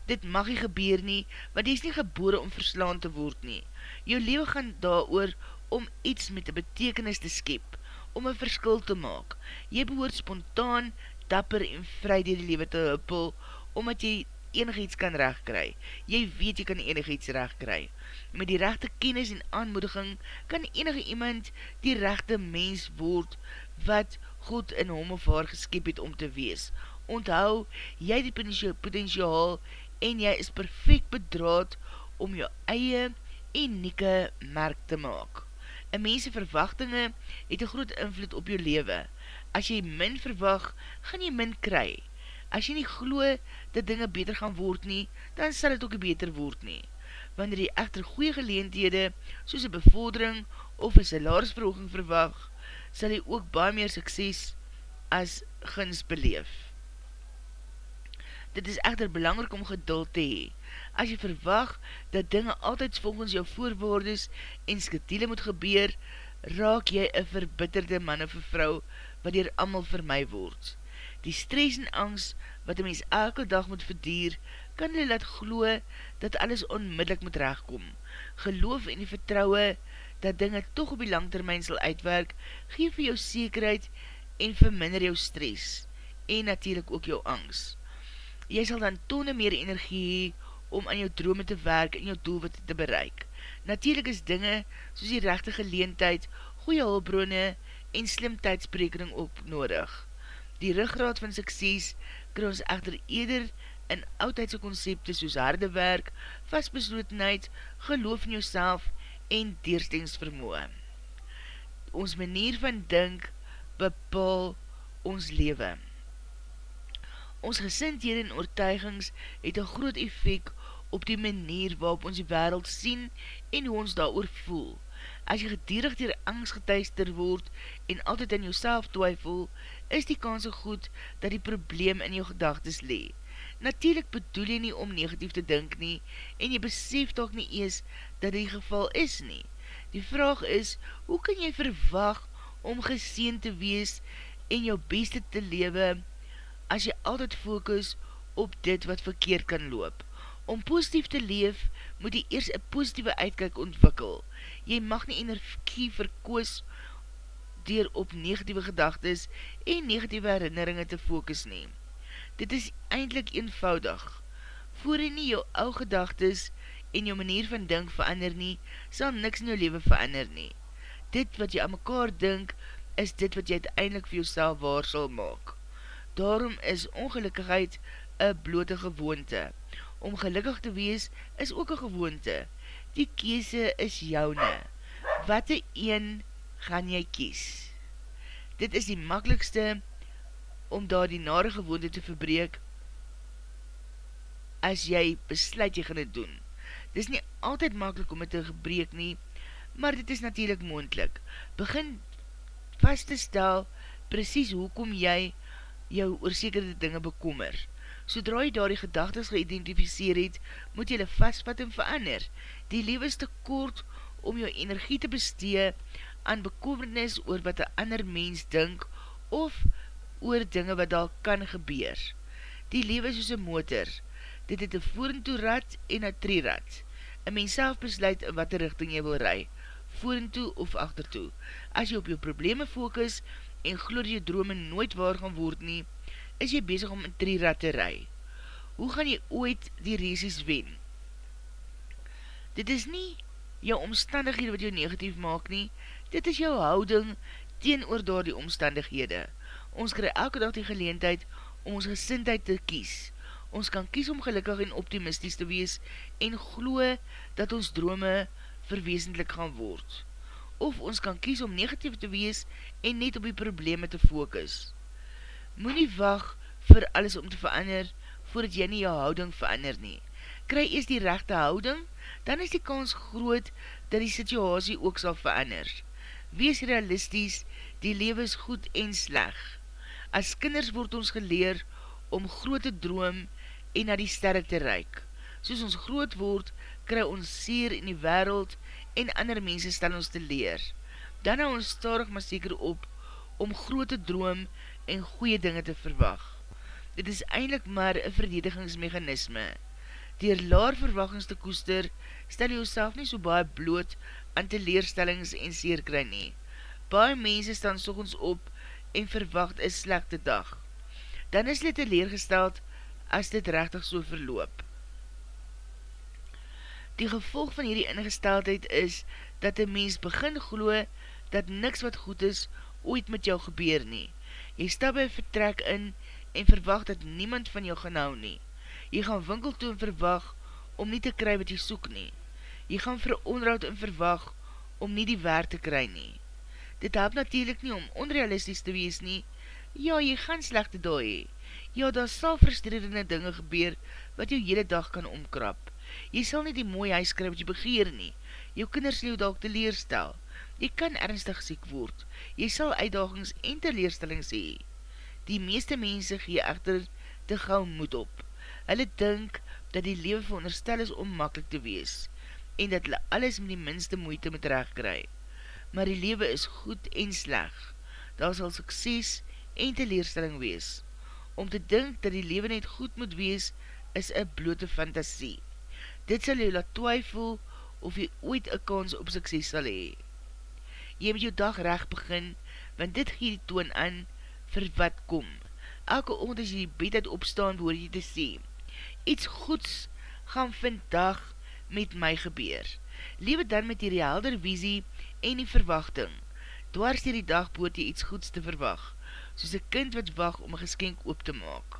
Dit mag nie gebeur nie, want die is nie gebore om verslaan te word nie. Jou leven gaan daar oor om iets met die betekenis te skep, om een verskil te maak. Jy behoort spontaan, dapper en vry die leven te huppel, omdat jy enig iets kan recht kry. Jy weet jy kan enig iets recht kry. Met die rechte kennis en aanmoediging kan enige iemand die rechte mens word wat God in hom of haar geskip het om te wees. Onthou, jy die potentiaal en jy is perfect bedraad om jou eie unieke merk te maak. Een mense verwachtinge het een groot invloed op jou lewe. As jy min verwacht, gaan jy min kry. As jy nie glo dat dinge beter gaan word nie, dan sal het ook beter word nie. Wanneer jy echter goeie geleendhede, soos een bevordering of een salarisverhooging verwag, sal jy ook baie meer sukses as gins beleef. Dit is echter belangrijk om geduld te hee. As jy verwag dat dinge altyd volgens jou voorwoordes en sketiele moet gebeur, raak jy een verbitterde man of vrou wat hier amal vir my word. Die stress en angst wat een mens elke dag moet verdier, kan jy laat gloe dat alles onmiddellik moet rechtkom. Geloof en die vertrouwe dat dinge toch op die langtermijn sal uitwerk, geef vir jou zekerheid en verminder jou stress en natuurlijk ook jou angst. Jy sal dan tone meer energie om aan jou drome te werk en jou doelwit te bereik. Natuurlijk is dinge soos die rechte geleentheid, goeie hulbronne en slim tijdsprekening op nodig. Die ruggraad van sukses kry ons echter eerder in oudheidse concepte soos harde werk, vastbeslotenheid, geloof in jouself en deerstingsvermoe. Ons manier van dink bepaal ons leven. Ons gesindhede en oortuigings het een groot effect op die manier waarop ons die wereld sien en hoe ons daar voel. As jy gedierig dier angst getuister word en altyd in jouself twyfel, is die kans goed dat die probleem in jou gedagtes lee. Natuurlijk bedoel jy nie om negatief te dink nie en jy besef toch nie ees dat die geval is nie. Die vraag is, hoe kan jy verwag om geseen te wees en jou beste te lewe as jy altyd focus op dit wat verkeerd kan loop. Om positief te leef, moet jy eers een positieve uitkijk ontwikkel. Jy mag nie energie verkoos dier op negatieve gedagtes en negatieve herinneringe te focus neem. Dit is eindelijk eenvoudig. Voor nie jou ou gedagtes en jou manier van dink verander nie, sal niks in jou leven verander nie. Dit wat jy aan mekaar dink, is dit wat jy uiteindelik vir jou waar sal maak. Daarom is ongelukkigheid een blote gewoonte. Om gelukkig te wees is ook een gewoonte. Die kiese is joune. Wat een gaan jy kies? Dit is die makkelijkste om daar die nare gewoonte te verbreek as jy besluit jy gaan het doen. Dit is nie altyd makkelijk om het te gebreek nie, maar dit is natuurlijk moendlik. Begin vast te stel precies hoekom jy jou oorsekerde dinge bekommer. Sodra jy daar die gedagtes geïdentificeer het, moet jy hulle vastvat en verander. Die lewe is te kort om jou energie te bestee aan bekommernis oor wat een ander mens dink of oor dinge wat daar kan gebeur. Die lewe is soos een motor. Dit het een voerentoe rad en een trierad. Een mens self besluit in wat richting jy wil rij, voerentoe of achtertoe. As jy op jou probleme focus, en glo die drome nooit waar gaan word nie, is jy bezig om in drie rat te rij. Hoe gaan jy ooit die reesies wen? Dit is nie jou omstandighede wat jou negatief maak nie, dit is jou houding teen oor daar die omstandighede. Ons krijg elke dag die geleentheid om ons gesintheid te kies. Ons kan kies om gelukkig en optimistisch te wees en glo dat ons drome verweesendlik gaan word of ons kan kies om negatief te wees en net op die probleme te focus. Moe nie wacht vir alles om te verander, voordat jy nie jou houding verander nie. Kry eers die rechte houding, dan is die kans groot dat die situasie ook sal verander. Wees realisties, die lewe is goed en sleg. As kinders word ons geleer om grote droom en na die sterre te reik. Soos ons groot word, kry ons seer in die wereld en ander mense stel ons te leer. Dan hou ons starig maar seker op om grote droom en goeie dinge te verwag. Dit is eindelijk maar een verdedigingsmechanisme. Door laar verwagings te koester, stel jy jouself nie so baie bloot aan te leerstellings en seerkry nie. Baie mense staan sogens op en verwacht een slechte dag. Dan is dit leergesteld as dit rechtig so verloop. Die gevolg van hierdie ingesteldheid is, dat die mens begin glo dat niks wat goed is ooit met jou gebeur nie. Jy stap by vertrek in en verwacht dat niemand van jou gaan hou nie. Jy gaan winkel toe en verwacht om nie te kry wat jy soek nie. Jy gaan vir onroud en verwacht om nie die waar te kry nie. Dit help natuurlijk nie om onrealistisch te wees nie. Ja, jy gaan slechte daai. Ja, daar sal frustrerende dinge gebeur wat jou hele dag kan omkrap Jy sal nie die mooie huis kry wat jy begeer nie. Jou kinders jou dalk teleerstel. Jy kan ernstig siek word. Jy sal uitdagings en teleerstellings hee. Die meeste mense gee echter te gauw moed op. Hulle dink dat die leven veronderstel is om makkelijk te wees en dat hulle alles met die minste moeite moet regkry. Maar die leven is goed en sleg. Daar sal sukses en teleerstelling wees. Om te dink dat die leven net goed moet wees, is een blote fantasie. Dit sal jou laat twyfel of jy ooit een kans op sukses sal hee. Jy moet jou dag recht begin, want dit gee die toon aan vir wat kom. Elke oond as jy die bed uit opstaan, hoor jy te sê, iets goeds gaan vandag met my gebeur. Lewe dan met die helder visie en die verwachting. Dwars die dag boort jy iets goeds te verwag, soos een kind wat wacht om een geskenk op te maak.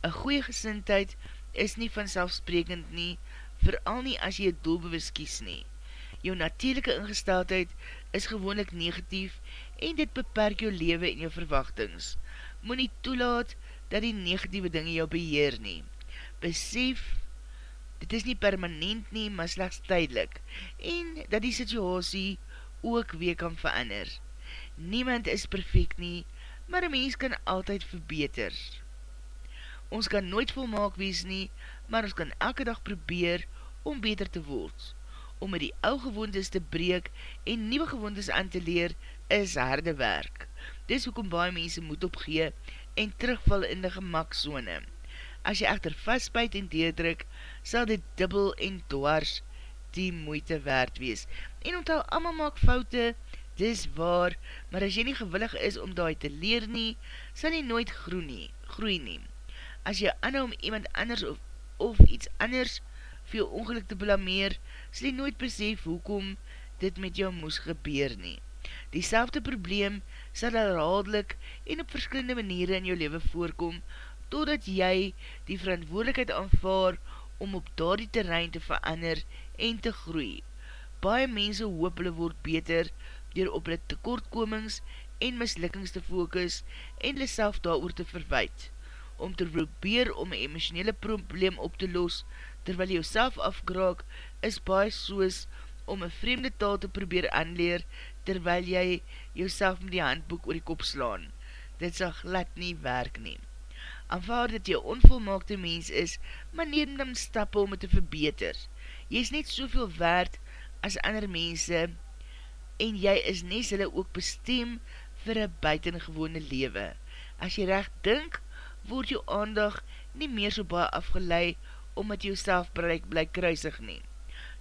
Een goeie gesintheid is nie vanselfsprekend nie, vooral nie as jy het doelbewus kies nie. Jou natuurlijke ingesteldheid is gewoonlik negatief en dit beperk jou leven en jou verwachtings. Moe nie toelaat dat die negatieve dinge jou beheer nie. Besef, dit is nie permanent nie, maar slechts tydelik en dat die situasie ook weer kan verander. Niemand is perfect nie, maar een mens kan altyd verbeter. Ons kan nooit volmaak wees nie, maar ons kan elke dag probeer om beter te word. Om met die ou gewoontes te breek en nieuwe gewoontes aan te leer, is harde werk. Dis hoekom baie mense moet opgee en terugval in die gemakzone. As jy echter vastbuit en deerdruk, sal dit dubbel en dwars die moeite waard wees. En onthou, allemaal maak foute, dis waar, maar as jy nie gewillig is om daai te leer nie, sal jy nooit groei nie. Groei nie. As jy anhou om iemand anders of, of iets anders vir jou ongeluk te blameer, sal jy nooit besef hoekom dit met jou moes gebeur nie. Die selfde probleem sal herhaaldelik en op verskillende maniere in jou leven voorkom, totdat jy die verantwoordelikheid aanvaar om op daardie terrein te verander en te groei. Baie mense hoop hulle word beter door op hulle tekortkomings en mislikkings te focus en hulle self daar te verwijt. Om te probeer om een emotionele probleem op te los, terwyl jy self afkraak, is baie soos om een vreemde taal te probeer aanleer, terwyl jy jouself met die handboek oor die kop slaan. Dit sal glad nie werk nie. Aanvaar dat jy onvolmaakte mens is, maar neem dan stappe om het te verbeter. Jy is net soveel waard as ander mense, en jy is nes hulle ook bestem vir een buitengewone lewe. As jy recht dink, word jou aandag nie meer so baie afgeleid omdat jy self bereik bly kruisig nie.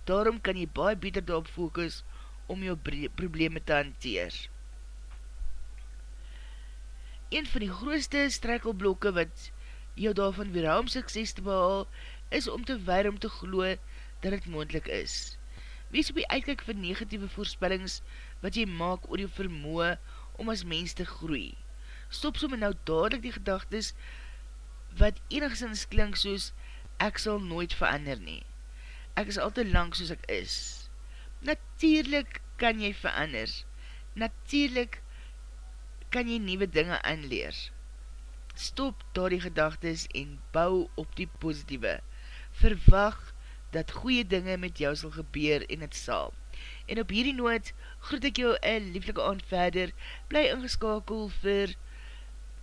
Daarom kan jy baie beter daarop focus om jou probleme te hanteer. Een van die grootste strekkelblokke wat jou daarvan weerhou om sukses te behaal, is om te weir om te glo dat het moendlik is. Wees op die uitkik van negatieve voorspellings wat jy maak oor jou vermoe om as mens te groei. Stop som en nou dadelijk die gedagtes wat enigszins klink soos ek sal nooit verander nie. Ek is al te lang soos ek is. Natuurlijk kan jy verander. Natuurlijk kan jy nieuwe dinge aanleer. Stop daar die gedagtes en bou op die positieve. Verwag dat goeie dinge met jou sal gebeur en het sal. En op hierdie noot groet ek jou een lieflike aand verder. Bly ingeskakel vir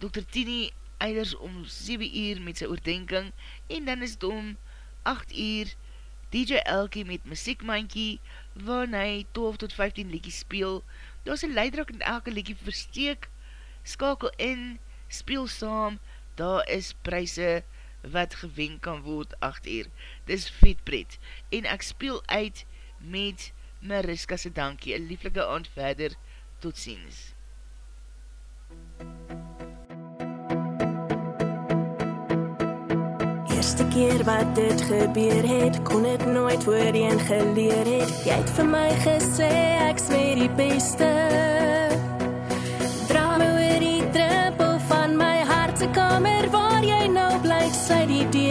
Dr. Tini eiders om 7 uur met sy oordenking en dan is het om 8 uur DJ Elkie met muziekmankie waarin hy 12 tot 15 liekie speel. Daar is een leidrak in elke liekie versteek, skakel in, speel saam, daar is prijse wat gewen kan word 8 uur. Dis vetpret en ek speel uit met Mariska se dankie. Een lieflike aand verder, tot ziens. eerste keer wat dit gebeur het, kon het nooit voorheen geleer het. Jy het vir my gesê ek's met die beste.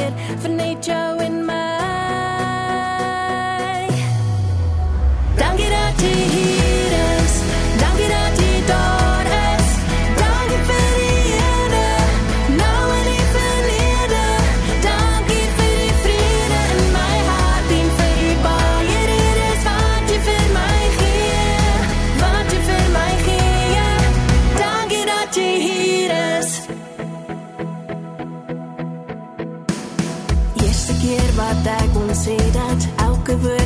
Sy die deur vir net jou en my. Keer